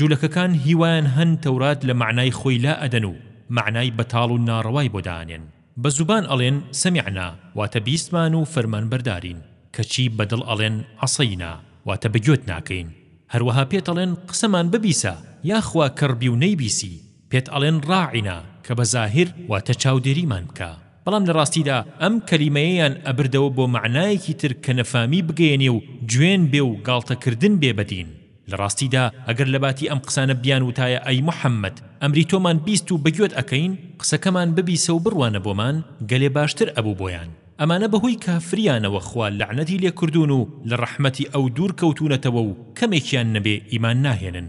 جولەکەکان هیوایان هەن تەورات لە مەعنای خۆی لا ئەدەن و مەعنای بەتاڵ و ناڕەوای بۆ دائەنێن بە زوبان ئەڵێن سەمیعنا واتە بیستمان و فەرمانبەردارین کەچی بە دڵ ئەڵێن عەسەینا واتە بە گوێت ناکەین هەروەها پێتەڵێن قسەمان ببیسە یاخوا کەڕ بی و نەیبیسی پێت ئەڵێن ڕاعینا کە بە زاهیر واتە چاودێریمان بکە بەڵام لە ڕاستیدا ئەم کەلیمەیەیان ئەبردەوە بۆ مەعنایەکی تر کە نەفامی بگەیەنێ و جوێن بێ و گاڵتەکردن بێ بە دین لە ڕاستیدا ئەگەر لە باتی ئەم قسانە بیان وتایە ئەی محەممەد ئەمری تۆمان بیست و بە گوێت ئەکەین قسەکەمان ببیسە و بڕوانە بۆمان گەلێ باشتر ئەبوو بۆیان ئەمانە بە هۆی کافریانەوە خوا لەعنەتی لێ کردوون و لە ڕەحمەتی ئەو دوور کەوتوونەتەوە و کەمێکیان نەبێ ئیمان ناهێنن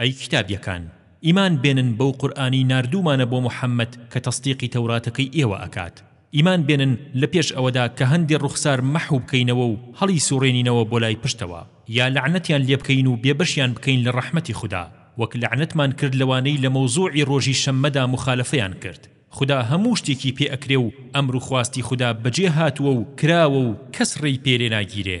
ئەی کیتابیەکان ئیمان بێنن بەو قورئانەی ناردوومانە بۆ محمد کە تەسدیقی تەوراتەکەی ئێوە ئەکات ئیمان بێنن لە پێش ئەوەدا کە هەندێ ڕوخسار مەحو بکەینەوە و هەڵی سوڕێنینەوە بۆ لای پشتەوە یا لەعنەتیان لێ بکەین و بێ بەشیان بکەین لە ڕەحمەتی خودا وەک لەعنەتمان کرد لەوانەی لە مەوزوعی ڕۆژی شەممەدا موخالەفەیان کرد خودا هەموو شتێکی پێ ئەکرێ و ئەمر و خواستی خودا بەجێ هاتووە و کراوە و کەس ڕێی پێ لێ ناگیرێ.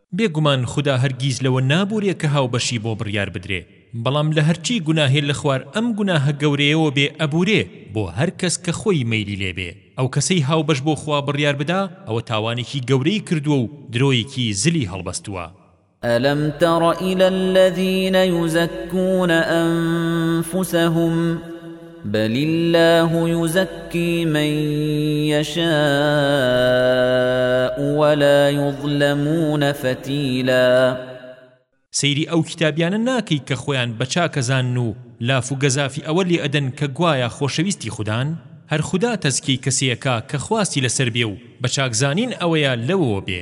بێگومان خودا هەرگیز لەوە نابورێ کە هاوبەشی بۆ بڕیار بدرێ بەڵام لە هەرچی گوناهێ لە خوار ئەم گوناهە گەورەیەوە بێ ئەبورێ بۆ هەر کەس کە خۆی مەیلی لێ بێ ئەو کەسەی هاوبەش بۆ خوا بڕیار بدا ئەوە تاوانێکی گەورەی کردووە و درۆیەکی زلی هەڵبەستووە. الم تر الی الذین یزکون انفسهم، بل اللە یزکی من یشاء ولا یظلمون فتیلا سەیری ئەو کتابیانە ناکەی کە خۆیان بە چاکەزانن و لاف و گەزافی ئەوە لێ ئەدەن کە گوایا خۆشەویستی خودان هەر خودا تەزکیەی کەسێ ئەکا کە خواستی لەسەر بێ و بە چاکزانین ئەوەیە لەوەوە بێ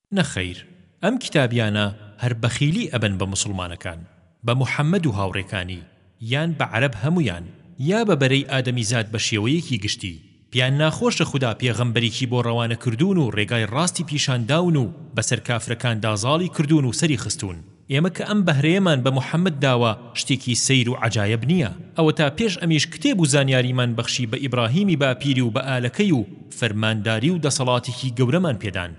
نەخەیر ئەم کیتابیانە هەر بەخیلی ئەبەن بە موسڵمانەکان بە محمد و هاوڕێکانی یان بە عەرەب هەمویان یا بە بەرەی ئادەمیزاد بە شێوەیەکی گشتی پیان ناخۆشە خودا پێغەمبەریکی بۆ ڕەوانە کردوون و ڕێگای ڕاستی پیشان داون و بەسەر کافرەکاندا زاڵی کردوون و سەری خستوون ئێمە کە ئەم بەهرەیەمان بە محمد داوە شتێکی سەیر و عەجایەب نیە ئەوەتا پێش ئەمیش کتێب و زانیاریمان بەخشی بە ئیبراهیمی باپیری و بە ئالەکەی و فەرمانداری و دەسەڵاتیکی گەورەمان پێدان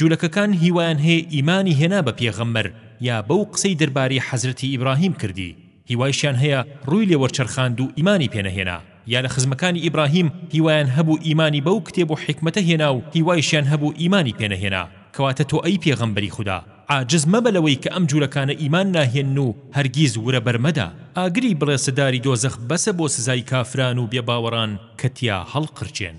جولەکەکان هیوایان هەیە ئیمانی هێنا بە پێغەمبەر یا بەو قسەی دەربارەی حەزرەتی ئیبراهیم کردی هیوایشیان هەیە ڕووی لێ وەرچەرخاند و ئیمانی پێ نەهێنا یا لە خزمەکانی ئیبراهیم هیوایان هەبوو ئیمانی بەو کتێب و حیکمەتە هێنا و هیوایشیان هەبوو ئیمانی پێ نەهێنا کەواتە تۆ ئەی پێغەمبەری خودا عاجز مەبە لەوەی کە ئەم جولەکانە ئیمان ناهێنن و هەرگیز ورە بەر مەدە ئاگری بڵێسەداری دۆزەخ بەسە بۆ سزای کافران و بێباوەڕان کە تیا هەڵقرچێن.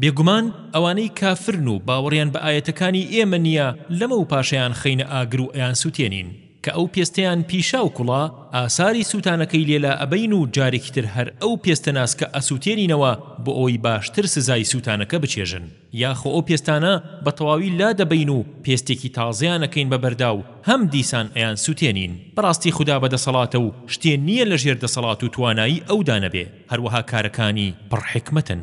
بێگومان ئەوانەی کافرن و باوەڕیان بە ئایەتەکانی ئێمە نییە لەمە و پاشیان خەینە ئاگر و ئەیان سوتێنین کە ئەو پێستەیان پیشاو کوڵا ئاساری سوتانەکەی لێ لا ئەبەین و جارێکی تر هەر ئەو پێستە ناسکە ئەسوتێنینەوە بۆ ئەوەی باشتر سزای سوتانەکە بچێژن یاخۆ ئەو پێستانە بە تەواوی لا دەبەین و پێستێکی تازەیان ئەکەین بە بەردا و هەم دیسان ئەیان سوتێنین بەڕاستی خودا بە دەسەڵاتە و شتێ نییە لە ژێر دەسەڵات و توانایی ئەودا نەبێ هەروەها کارەکانی پڕ حیکمەتن.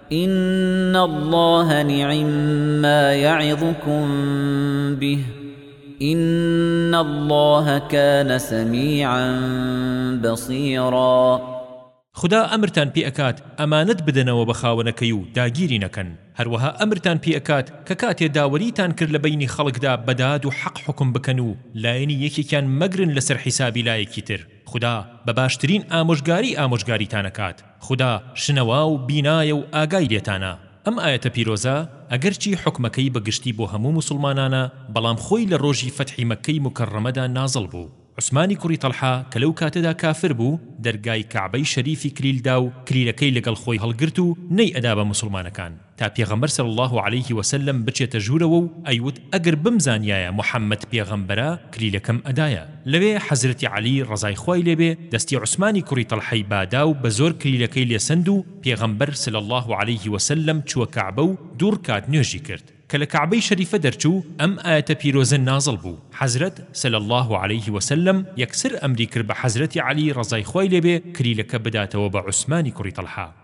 ان اللە نعم ما یعظکم به ان اللە کان سمیعا بصیرا خودا ئەمرتان پێ ئەکات ئەمانەت بدەنەوە بە خاوەنەکەی و داگیری نەکەن، هەروەها ئەمرتان پێ ئەکات کە کاتێ داوەریتان کرد لە بەینی خەڵکدا بە داد و حەق حوکم بکەن و لایەنی یەکێکیان مەگرن لەسەر حیسابی لایەکی تر، خودا بە باشترین ئامۆژگاری ئامۆژگاریتان ئەکات. خودا شنەوا و بینایە و ئاگای لێتانە. ئەم ئایەتە پیرۆزە ئەگەرچی حوکمەکەی بە گشتی بۆ هەموو موسڵمانانە بەڵام خۆی لە ڕۆژی فەتحی مەککەی موکەڕەمەدا نازڵ بوو. عوسمانی کوڕی تەڵحە کە لەو کاتەدا کافر بوو دەرگای کەعبەی شەریفی کلیل دا و کلیلەکەی لەگەڵ خۆی هەڵگرت و نەیئەدا بە موسڵمانەکان. تا پێغەمبەر صلی اللە علیە وسلم بچێتە ژوورەوە و ئەیوت ئەگەر بمزانیایە محمد پێغەمبەرە کلیلەکەم ئەدایە لەوێ حەزرەتی عەلی ڕەزای خوای لێ بێ دەستی عوسمانی کوڕی طەلحەی بادا و بەزۆر کلیلەکەی لێ سەند و پێغەمبەر صلی اللە علیە وسلم چووە کەعبە و دوو ڕکات نوێژی کرد کە لە کەعبەی شەریفە دەرچوو ئەم ئایەتە پیرۆزە نازڵ بوو حەزرەت صلی اللە علیە وسلم یەکسەر ئەمری کرد بە حەزرەتی عەلی ڕەزای خوای لێ بێ کلیلەکە بداتەوە بە عوسمانی کوڕی طەلحە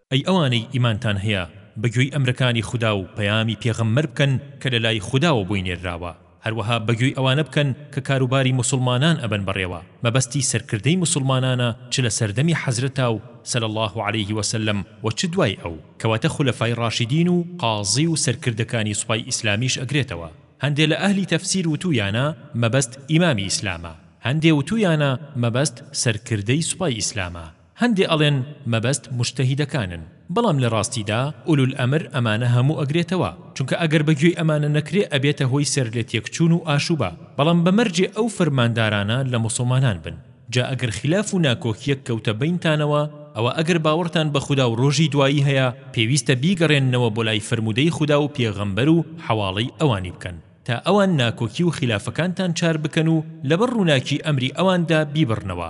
ئەی ئەوانەی ئیمانتان هەیە بەگوێی ئەمرەکانی خودا و پەیامی پێغەمبەر بکەن کە لەلای خوداوە بۆی نێرراوە، هەروەها بەگوێی ئەوانە بکەن کە کاروباری موسڵمانان ئەبەن بەڕێوە، مەبەستی سەرکردەی موسڵمانانە چ لە سەردەمی حەزرەتا و صلی اللە علیه وسلم و چ دوای ئەو، کەواتە خولەفای ڕاشیدین و قاضی و سەرکردەکانی سوپای ئیسلامیش ئەگرێتەوە، هەندێ لە ئەهلی تەفسیر وتویانە مەبەست ئیمامی ئیسلامە، هەندێ وتویانە مەبەست سەرکردەی سوپای ئیسلامە. هەندێ ئەڵێن مەبەست موجتەهیدەکانن بەڵام لە ڕاستیدا ئولولئەمر ئەمانە هەموو ئەگرێتەوە چونکە ئەگەر بە گوێی ئەمانە نەکرێ ئەبێتە هۆی سەرلێتێکچوون و ئاشوبە بەڵام بە مەرجێ ئەو فەرماندارانە لە موسڵمانان بن جا ئەگەر خیلاف و ناکۆکیەک کەوتە بەینتانەوە ئەوە ئەگەر باوەڕتان بە خودا و ڕۆژی دوایی هەیە پێویستە بیگەڕێننەوە بۆ لای فەرموودەی خودا و پێغەمبەر و حەواڵەی ئەوانی بکەن تا ئەوان ناکۆکی و خیلافەکانتان چار بکەن و لەبەر ڕووناکی ئەمری ئەواندا بیبڕنەوە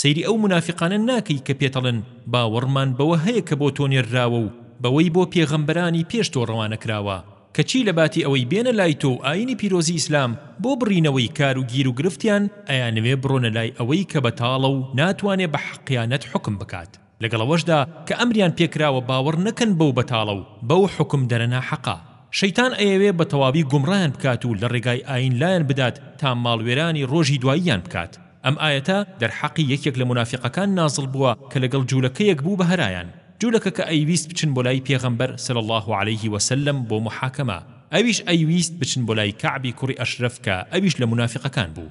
سەیری ئەو مونافیقانە ناکەی کە پێتەڵێن باوەڕمان بەوە هەیە کە بۆ تۆ نێرراوە و بەوەی بۆ پێغەمبەرانی پێش تۆ ڕەوانە کراوە کەچی لەباتی ئەوەی بێنە لای تۆ و ئاینی پیرۆزی ئیسلام بۆ بڕینەوەی کار و گیر و گرفتیان ئەیانەوێ بڕۆنە لای ئەوەی کە بەتاڵە و ناتوانێ بە حەقیانەت حوکم بکات لەگەڵ ئەوەشدا کە ئەمریان پێکراوە باوەڕ نەکەن بەو بەتاڵە و بەو حوکمدەرە ناحەقە. شەیتان ئەیەوێ بە تەواوی گومڕایان بکات و لە ڕێگای ئایین لایان بدات تا ماڵوێرانی ڕۆژی دواییان بکات. ئەم ئایەتە دەرحەقی یەکێک لە مونافیقەکان نازڵ بووە کە لەگەڵ جوولەکەیەک بوو بە هەرایان. جوولەکەکە ئەیویست بچن بۆ لای پێغەمبەر صلی اللە علیه و سلم بۆ موحاکەمە. ئەویش ئەیویست بچن بۆ لای کەعبی کوڕی ئەشرەف کە ئەویش لە مونافیقەکان بوو.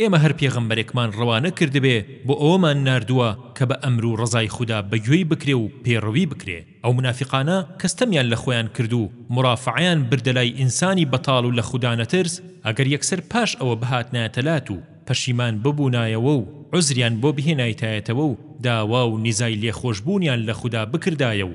ئێمە هەر پێغەمبەرێکمان ڕەوانە کردبێ بۆ ئەوەمان ناردووە کە بە ئەمر و ڕەزای خودا بە گوێی بکرێ و پێڕەوی بکرێ ئەو منافیقانە کە ستەمیان لە خۆیان کرد و مورافەعەیان بردە لای ئینسانی بەتاڵ و لە خودا نەترس ئەگەر یەکسەر پاش ئەوە بهاتنایەتە لات و پەشیمان ببوونایەوە و عوزریان بۆ بهێنایتایەتەوە و داوا و نیزای لێخۆشبوونیان لە خودا بکردایە و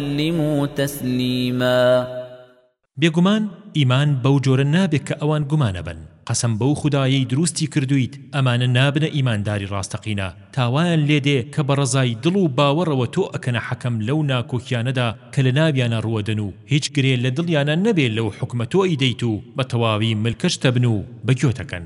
وسلموا تسلیما بێگومان ئیمان بەو جۆرە نابێ کە ئەوان گومان ئەبەن قەسەم بەو خودایەی دروستی کردوویت ئەمانە نابنە ئیمانداری ڕاستەقینە تا وایان لێ دێ کە بە ڕەزای دڵ و باوەڕەوە تۆ ئەکەنە حەکەم لەو ناکۆکیانەدا کە لە ناویانا ڕووەدەن و هیچ گرێ لە دڵیانا نەبێ لەو حوکمە تۆ ئیدەیت و بە تەواوی ملکەچتەبن و بە گوێتەکەن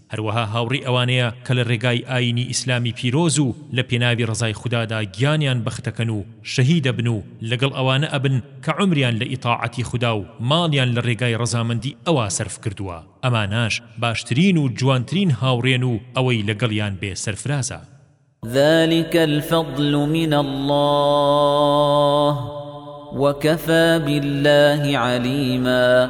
هەروەها هاوڕی ئەوانەیە کە لە ڕێگای ئاینی ئیسلامی پیرۆز و لە پێناوی ڕەزای خودادا گیانیان بەختەکەن و شەهیدەبن و لەگەڵ ئەوانە ئەبن کە عومریان لە ئیتاعەتی خودا و ماڵیان لە ڕێگای ڕەزامەندی ئەوا سەرف کردووە ئەمانەش باشترین و جوانترین هاوڕێن و ئەوەی لەگەڵیان بێ سەرفرازە. ذلک الفضل من اللە وکفی باللە علیما.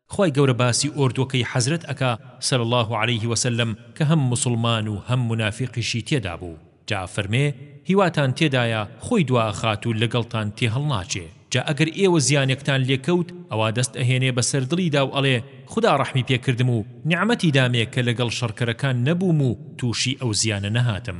خوای گەورە باسی ئۆردوەکەی حەزرەت ئەکا صلی اللە علیه وسلم کە هەم موسڵمان و هەم منافیقیشی تێدابوو جا ئەفەرمێ هیواتان تێدایە خۆی دوا ئەخات و لەگەڵتان تێهەڵناچێ جا ئەگەر ئێوە زیانێکتان لێ کەوت ئەوا دەست ئەهێنێ بەسەر دڵیدا و ئەڵێ خودا ڕەحمی پێ کردم و نیعمەتی دامێ کە لەگەڵ شەڕکەرەکان نەبووم و تووشی ئەو زیانە نەهاتم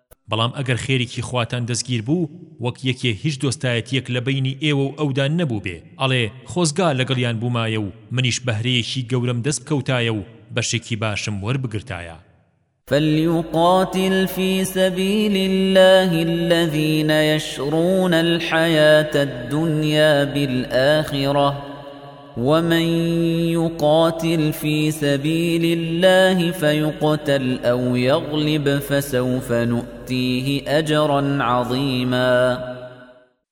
بەڵام ئەگەر خێرێکی خواتان دەستگیر بوو وەک یەکێ هیچ دۆستایەتیەک لە بەینی ئێوە و ئەودا نەبووبێ ئەڵێ خۆزگا لەگەڵیان بوومایە و منیش بەهرەیەکی گەورەم دەست بکەوتایە و بەشێکی باشم وەربگرتایە. فلیقاتل فی سبیل اللە الذین یشرون الحیاة الدنیا بالآخرە ومن یقاتل فی سبیل الله فیقتل او یغلب فسوف نوتیه اجرا عظیما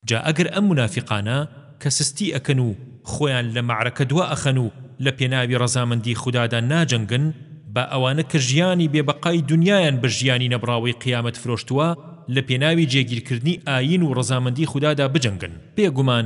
جا ئەگەر ئەم مونافیقانە کە سستی ئەکەن و خۆیان لە مەعرەکە دوا ئەخەن و لە پێناوی ڕەزامەندی خودادا ناجەنگن با ئەوانە کە ژیانی بێ بەقای دونیایان بە ژیانی نەبڕاوەی قیامەت فرۆشتووە لە پێناوی جێگیرکردنی ئایین و ڕەزامەندی خودادا بجەنگن بێگومان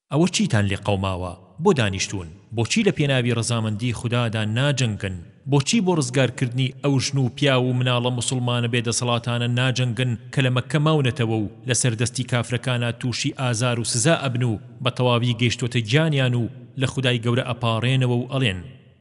ئەوە چیتان لێ قەوماوە بۆ دانیشتوون؟ بۆچی لە پێناوی ڕەزامەندی خودادا ناجەنگن؟ بۆچی بۆ ڕزگارکردنی ئەو ژن و پیاو و مناڵە موسڵمانە بێ دەسەڵاتانە ناجەنگن کە لە مەککە ماونەتەوە و لەسەر دەستی کافرەکانا تووشی ئازار و سزا ئەبن و بەتەواوی گەیشتۆتە گیانیان و لە خودای گەورە ئەپاڕێنەوە و ئەڵێن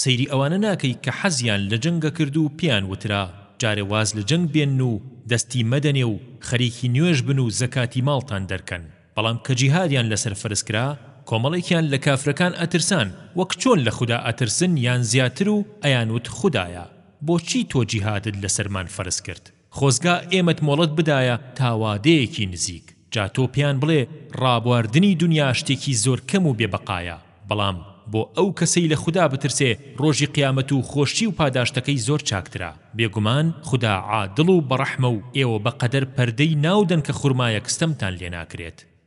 سەیری ئەوانە ناکەی کە حەزیان لە جەنگە کرد و پێیان وترا جارێ واز لە جەنگ بێنن و دەستی مەدەنێ و خەریکی نوێژ بن و زەکاتی ماڵتان دەرکەن بەڵام کە جیهادیان لەسەر فەرز کرا کۆمەڵێکیان لە کافرەکان ئەترسان وەک چۆن لە خودا ئەترسن یان زیاتر و ئەیان وت خودایە بۆچی تۆ جیهادت لەسەرمان فەرز کرد؟ خۆزگا ئێمەت مۆڵەت بدایە تا وادەیەکی نزیک، جا تۆ پێیان بڵێ ڕابواردنی دونیا شتێکی زۆر کەم و بێ بەقایە، بەڵام بۆ ئەو کەسەی لە خودا بترسێ ڕۆژی قیامەت و خۆشی و پاداشتەکەی زۆر چاکترە، بێگومان خودا عادڵ و بەڕەحمە و ئێوە بە قەدەر پەردەی ناودەن کە خورمایەک ستەمتان لێناکرێت.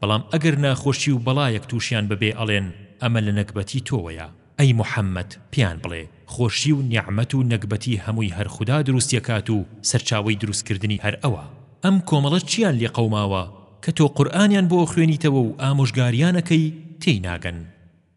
بەڵام ئەگەر ناخۆشی و بەڵایەک تووشیان ببێ ئەڵێن ئەمە لە نەگبەتی تۆوەیە، ئەی محەممەد پێیان بڵێ، خۆشی و نیعمەت و نەگبەتی هەمووی هەر خودا دروستیەکات و سەرچاوەی دروستکردنی هەر ئەوە. ئەم کۆمەڵە چییان لێ قەوماوە کە تۆ قورئانیان بۆ ئەخوێنیتەوە و ئامۆژگاریان ئەکەی تێی ناگەن.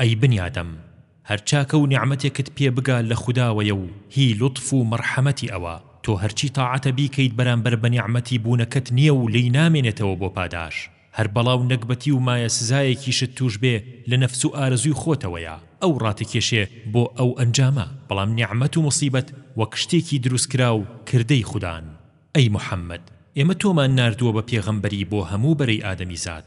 ئەی بنیادەم هەر چاکە و نیعمەتێکت پێ بگا لە خوداوەیە و هی لوتف و مەرحەمەتی ئەوە، تۆ هەرچی تاعەتە بیکەیت بەرامبەر بە نیعمەتی بوونەکەت نییە و لێی نامێنێتەوە بۆ پاداش، هەر بەڵا و نەگبەتی و مایە سزایەکیشت تووش بێ لە نەفس و ئارەزووی خۆتەوەیە ئەو ڕاتکێشێ بۆ ئەو ئەنجامە، بەڵام نیعمەت و موسیبەت وەک شتێکی دروستکراو کردەی خودان، ئەی محمد ئێمە تۆمان ناردووە بە پێغەمبەری بۆ هەموو بەرەی ئادەمیزاد،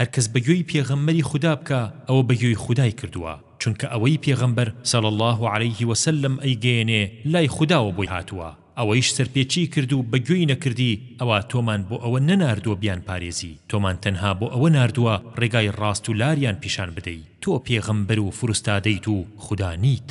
هەر کەس بە گوێی پێغەمبەری خودا بکا ئەوە بە گوێی خودای کردووە، چونکە ئەوەی پێغەمبەر صلی اللە علیه وسلم ئەیگەیەنێ لای خوداوە بۆی هاتووە، ئەوەیش سەرپێچیی کرد و بە گوێی نەکردی ئەوا تۆمان بۆ ئەوە نەناردووە بیانپارێزی، تۆمان تەنها بۆ ئەوە ناردووە ڕێگای ڕاست و لاریان پیشان بدەی، تۆ پێغەمبەر و فروستادەیت و خودا نیت.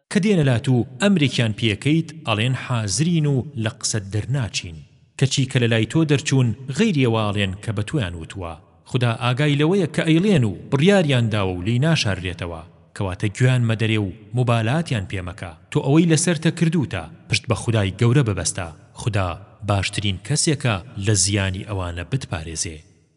کە دێنە لات و ئەمرێکیان پێکەیت ئەڵێن حازرین و لە قسەت دەرناچین کەچی کە لەلای تۆ دەرچوون غەیری ئەوە ئەڵێن کە بە تۆیان وتووە خودا ئاگای لەوەیە کە ئەیڵێن و بڕیاریان داوە و لێی ناشاررێتەوە کەواتە گوێیان مەدەرێ و موبالاتیان پێ مەکە تۆ ئەوەی لەسەرتە کردووتە پشت بە خودای گەورە ببەستە خودا باشترین کەسێکە لە زیانی ئەوانە بتپارێزێ.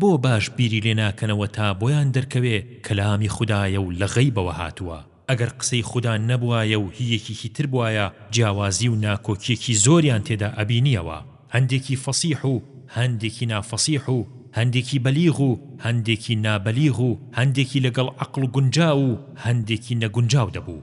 بۆ باش بیری لێ ناکەنەوە تا بۆیان دەرکەوێ کەلامی خودایە و لە غەیبەوە هاتووە ئەگەر قسەی خودا نەبوایە و هی یەکێکی تر بوایە جیاوازی و ناکۆکیەکی زۆریان تێدا ئەبینیەوە هەندێکی فەسیح و هەندێکی نا فەسیح و هەندێکی بەلیغ و هەندێکی نا بەلیغ و هەندێکی لەگەڵ عەقڵ گونجاو و هەندێکی نەگونجاو دەبوو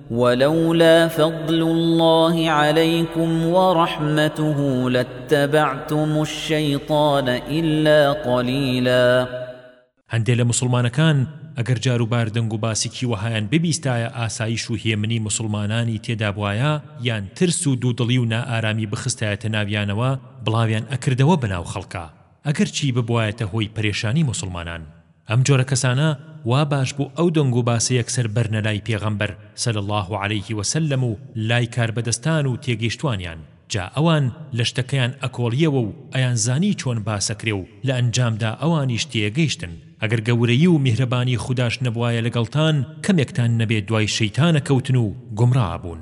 ولولا فضل الله عليكم ورحمته لاتبعتم الشيطان إلا قليلا هەندێ لە موسڵمانەکان ئەگەر جاروبار دەنگ و باسیکی وەهایان ببیستایە ئاسایش و هێمنی موسڵمانانی تێدابوایە یان ترس و دوودڵی و نائارامی بخستایەتە ناویانەوە بڵاویان ئەکردەوە بەناو خەڵکا ئەگەر چی ببوایەتە هۆی پەرێشانی موسڵمانان ئەم جۆرە کەسانە وا باش بوو ئەو دەنگ و باسە یەکسەر بەرنە لای پێغەمبەر صلی اللە علیه و سلم و لای کاربەدەستان و تێگەیشتوانیان جا ئەوان لە شتەکەیان ئەکۆڵییەوە و ئەیانزانی چۆن باسەکرێ و لە ئەنجامدا ئەوانیش تێگەیشتن ئەگەر گەورەیی و میهرەبانی خوداش نەبوایە لەگەڵتان کەمێکتان نەبێ دوای شەیتان ئەکەوتن و گومڕا ئەبوون.